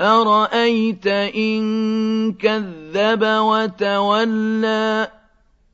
أَرَأَيْتَ إِن كَذَّبَ وَتَوَلَّىٰ